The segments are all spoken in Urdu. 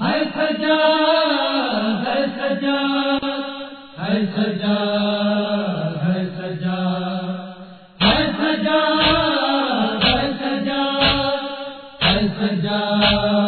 ہے سجا ہے سجا ہے سجا ہے سجا ہے سجا ہے سجا ہے سجا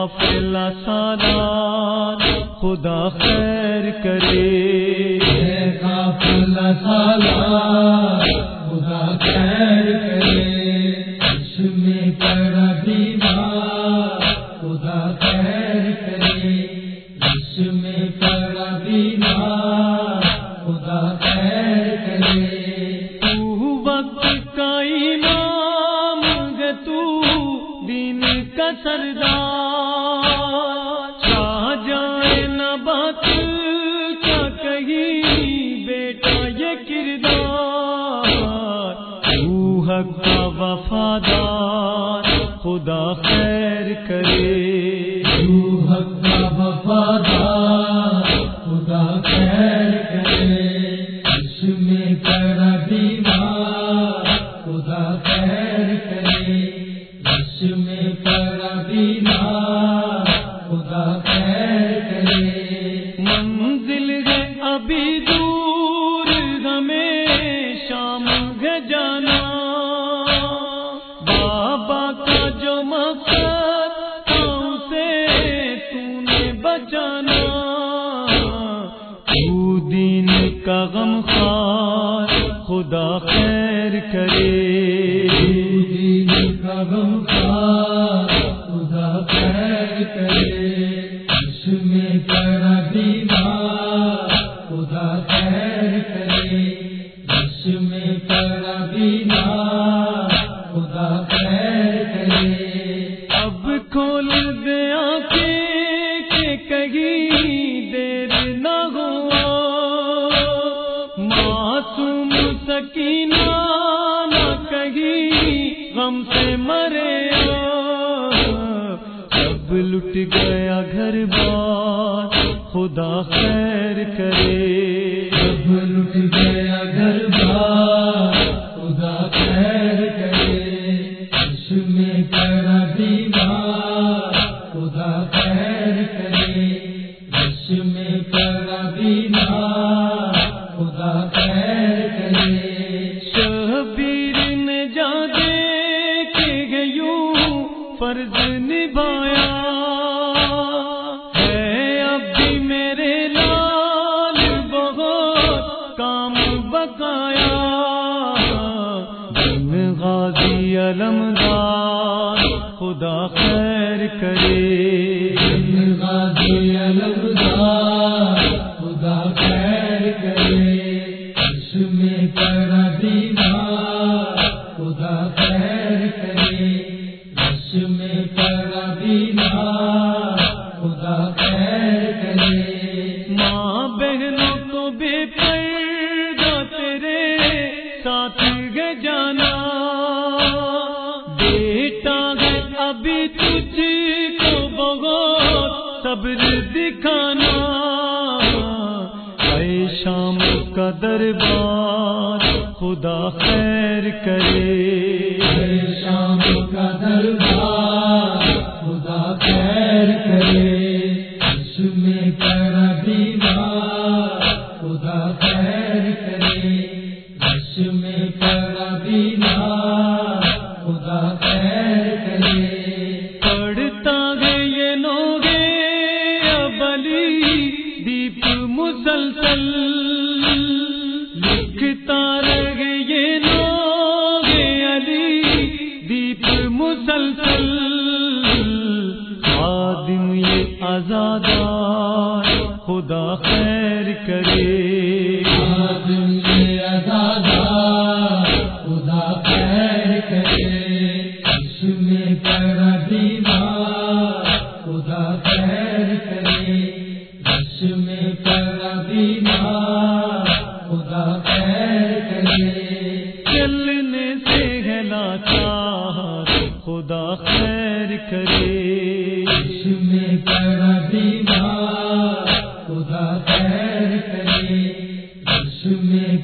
قافلہ سالار خدا خیر کرے۔ قافلہ سالار خدا خیر کرے۔ میں پڑا بیمار خدا خیر کرے۔ عش میں پڑا بیمار خدا خیر کرے۔ تو وقت کا امام ہے تو دین کا سردار۔ کا وفادار خدا خیر کرے۔ بابا کا جو مقصد تھا تو نے بچانا۔ تو دین کا غم خار خدا خیر کرے۔ دین کا غم خار خدا خیر کرے۔ عش میں پڑا بیمار خدا خیر کرے۔ گیا گھر بار خدا خیر کرے۔ علمدار، خدا خیر کرے۔ غازی الوداع خدا خیر کرے عش میں پڑا بیمار خدا خیر کرے عش میں پڑا بیمار خدا خیر کرے ماں بہنوں کو بے پردہ دکھانا اے شام کا دربار خدا خیر کرے۔ اے شام کا دربار خدا خیر کرے۔ آدم خدا خیر کرے اس میں کرا خدا خیر کرے اس میں کرا خدا خیر کرے چلنے سے ہلاتا خدا خیر کرے۔ میں